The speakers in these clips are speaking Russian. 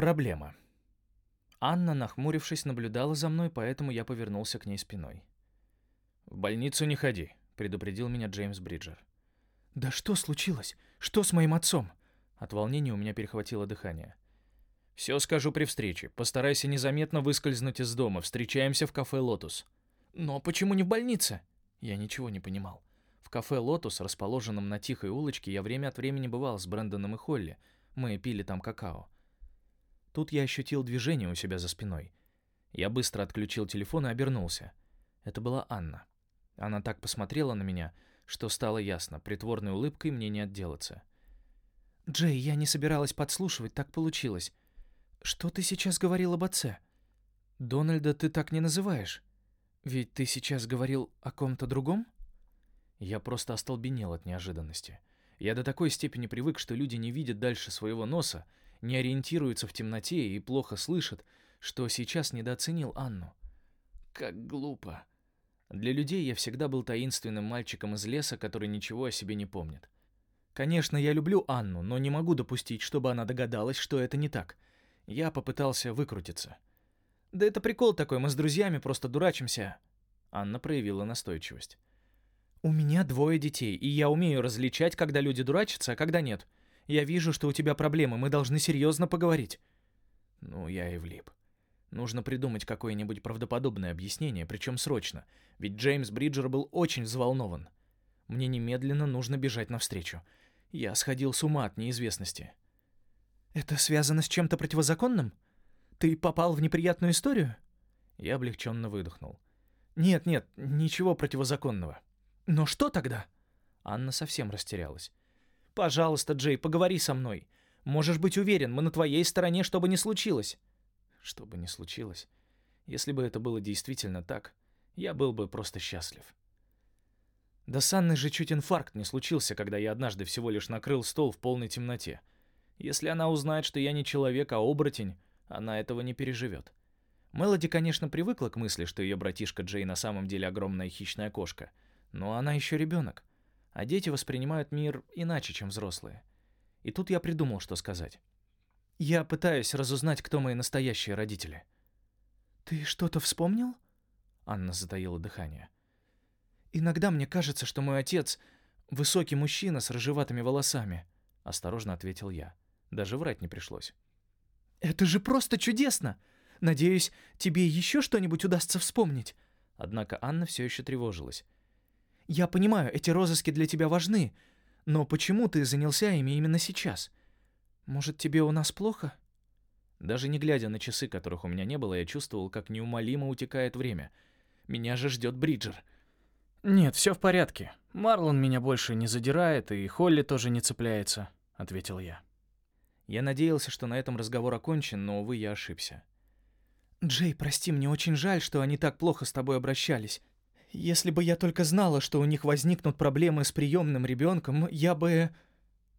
Проблема. Анна, нахмурившись, наблюдала за мной, поэтому я повернулся к ней спиной. «В больницу не ходи», — предупредил меня Джеймс Бриджер. «Да что случилось? Что с моим отцом?» От волнения у меня перехватило дыхание. «Все скажу при встрече. Постарайся незаметно выскользнуть из дома. Встречаемся в кафе «Лотус». «Но почему не в больнице?» Я ничего не понимал. В кафе «Лотус», расположенном на тихой улочке, я время от времени бывал с Брэндоном и Холли. Мы пили там какао. Тут я ощутил движение у себя за спиной. Я быстро отключил телефон и обернулся. Это была Анна. Она так посмотрела на меня, что стало ясно, притворной улыбкой мне не отделаться. «Джей, я не собиралась подслушивать, так получилось. Что ты сейчас говорил об отце?» «Дональда ты так не называешь. Ведь ты сейчас говорил о ком-то другом?» Я просто остолбенел от неожиданности. Я до такой степени привык, что люди не видят дальше своего носа, не ориентируются в темноте и плохо слышат, что сейчас недооценил Анну. Как глупо. Для людей я всегда был таинственным мальчиком из леса, который ничего о себе не помнит. Конечно, я люблю Анну, но не могу допустить, чтобы она догадалась, что это не так. Я попытался выкрутиться. «Да это прикол такой, мы с друзьями просто дурачимся». Анна проявила настойчивость. «У меня двое детей, и я умею различать, когда люди дурачатся, а когда нет. Я вижу, что у тебя проблемы, мы должны серьезно поговорить». Ну, я и влип. Нужно придумать какое-нибудь правдоподобное объяснение, причем срочно, ведь Джеймс Бриджер был очень взволнован. Мне немедленно нужно бежать навстречу. Я сходил с ума от неизвестности. «Это связано с чем-то противозаконным? Ты попал в неприятную историю?» Я облегченно выдохнул. «Нет, нет, ничего противозаконного». «Но что тогда?» Анна совсем растерялась. Пожалуйста, Джей, поговори со мной. Можешь быть уверен, мы на твоей стороне, что бы ни случилось. Что бы ни случилось. Если бы это было действительно так, я был бы просто счастлив. Да с Анной же чуть инфаркт не случился, когда я однажды всего лишь накрыл стол в полной темноте. Если она узнает, что я не человек, а оборотень, она этого не переживет. Мелоди, конечно, привыкла к мысли, что ее братишка Джей на самом деле огромная хищная кошка, но она еще ребенок а дети воспринимают мир иначе, чем взрослые. И тут я придумал, что сказать. Я пытаюсь разузнать, кто мои настоящие родители. «Ты что-то вспомнил?» Анна затаила дыхание. «Иногда мне кажется, что мой отец — высокий мужчина с рыжеватыми волосами», — осторожно ответил я. Даже врать не пришлось. «Это же просто чудесно! Надеюсь, тебе еще что-нибудь удастся вспомнить». Однако Анна все еще тревожилась. Я понимаю, эти розыски для тебя важны, но почему ты занялся ими именно сейчас? Может, тебе у нас плохо?» Даже не глядя на часы, которых у меня не было, я чувствовал, как неумолимо утекает время. Меня же ждет Бриджер. «Нет, все в порядке. Марлон меня больше не задирает, и Холли тоже не цепляется», — ответил я. Я надеялся, что на этом разговор окончен, но, увы, я ошибся. «Джей, прости, мне очень жаль, что они так плохо с тобой обращались. Если бы я только знала, что у них возникнут проблемы с приемным ребенком, я бы...»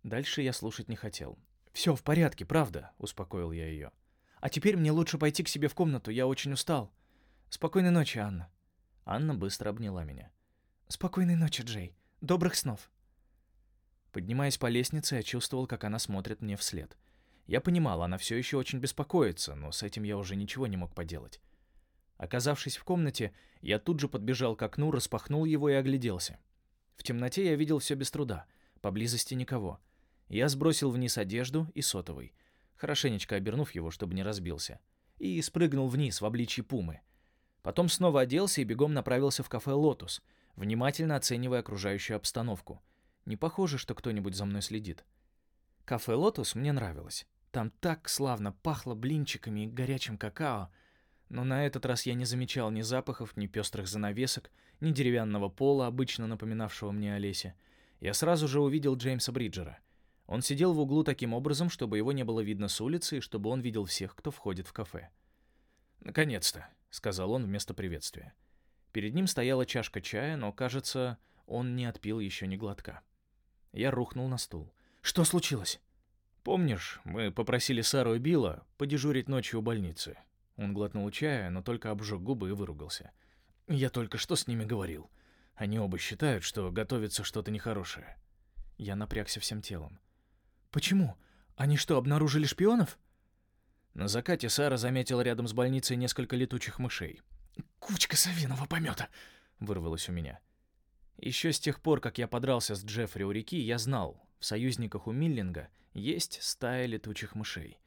Дальше я слушать не хотел. «Все в порядке, правда», — успокоил я ее. «А теперь мне лучше пойти к себе в комнату, я очень устал. Спокойной ночи, Анна». Анна быстро обняла меня. «Спокойной ночи, Джей. Добрых снов». Поднимаясь по лестнице, я чувствовал, как она смотрит мне вслед. Я понимал, она все еще очень беспокоится, но с этим я уже ничего не мог поделать. Оказавшись в комнате, я тут же подбежал к окну, распахнул его и огляделся. В темноте я видел все без труда. Поблизости никого. Я сбросил вниз одежду и сотовый, хорошенечко обернув его, чтобы не разбился, и спрыгнул вниз в обличье пумы. Потом снова оделся и бегом направился в кафе «Лотус», внимательно оценивая окружающую обстановку. Не похоже, что кто-нибудь за мной следит. Кафе «Лотус» мне нравилось. Там так славно пахло блинчиками и горячим какао — но на этот раз я не замечал ни запахов, ни пестрых занавесок, ни деревянного пола, обычно напоминавшего мне о лесе. Я сразу же увидел Джеймса Бриджера. Он сидел в углу таким образом, чтобы его не было видно с улицы, и чтобы он видел всех, кто входит в кафе. «Наконец-то», — сказал он вместо приветствия. Перед ним стояла чашка чая, но, кажется, он не отпил еще ни глотка. Я рухнул на стул. «Что случилось?» «Помнишь, мы попросили Сару и Билла подежурить ночью у больницы?» Он глотнул чая, но только обжег губы и выругался. «Я только что с ними говорил. Они оба считают, что готовится что-то нехорошее». Я напрягся всем телом. «Почему? Они что, обнаружили шпионов?» На закате Сара заметила рядом с больницей несколько летучих мышей. «Кучка совиного помета!» — вырвалось у меня. Еще с тех пор, как я подрался с Джеффри у реки, я знал, в союзниках у Миллинга есть стая летучих мышей.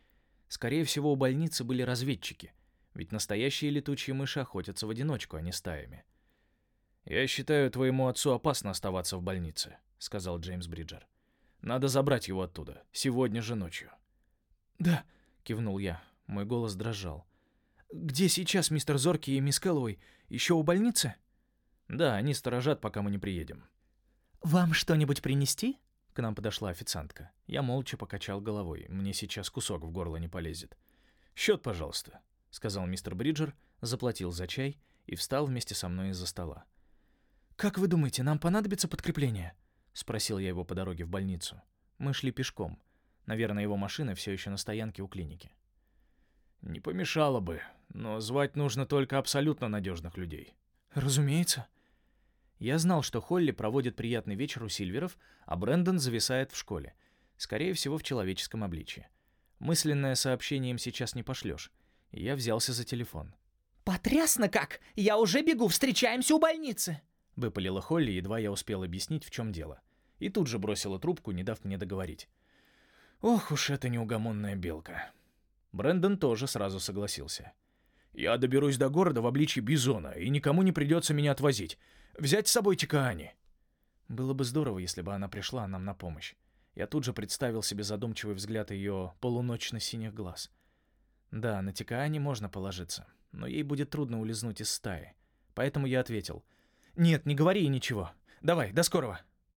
Скорее всего, у больницы были разведчики, ведь настоящие летучие мыши охотятся в одиночку, а не стаями. «Я считаю, твоему отцу опасно оставаться в больнице», — сказал Джеймс Бриджер. «Надо забрать его оттуда, сегодня же ночью». «Да», — кивнул я, мой голос дрожал. «Где сейчас мистер Зорки и мисс Кэллоуэй? Еще у больницы?» «Да, они сторожат, пока мы не приедем». «Вам что-нибудь принести?» К нам подошла официантка. Я молча покачал головой. Мне сейчас кусок в горло не полезет. «Счет, пожалуйста», — сказал мистер Бриджер, заплатил за чай и встал вместе со мной из-за стола. «Как вы думаете, нам понадобится подкрепление?» — спросил я его по дороге в больницу. Мы шли пешком. Наверное, его машина все еще на стоянке у клиники. «Не помешало бы, но звать нужно только абсолютно надежных людей». «Разумеется», я знал, что Холли проводит приятный вечер у Сильверов, а Брэндон зависает в школе. Скорее всего, в человеческом обличье. Мысленное сообщение им сейчас не пошлешь. я взялся за телефон. «Потрясно как! Я уже бегу, встречаемся у больницы!» Выпалила Холли, едва я успел объяснить, в чем дело. И тут же бросила трубку, не дав мне договорить. Ох уж эта неугомонная белка. Брэндон тоже сразу согласился. «Я доберусь до города в обличье Бизона, и никому не придется меня отвозить. Взять с собой Тикаани?» Было бы здорово, если бы она пришла нам на помощь. Я тут же представил себе задумчивый взгляд ее полуночно-синих глаз. Да, на Тикаани можно положиться, но ей будет трудно улизнуть из стаи. Поэтому я ответил. «Нет, не говори ничего. Давай, до скорого!»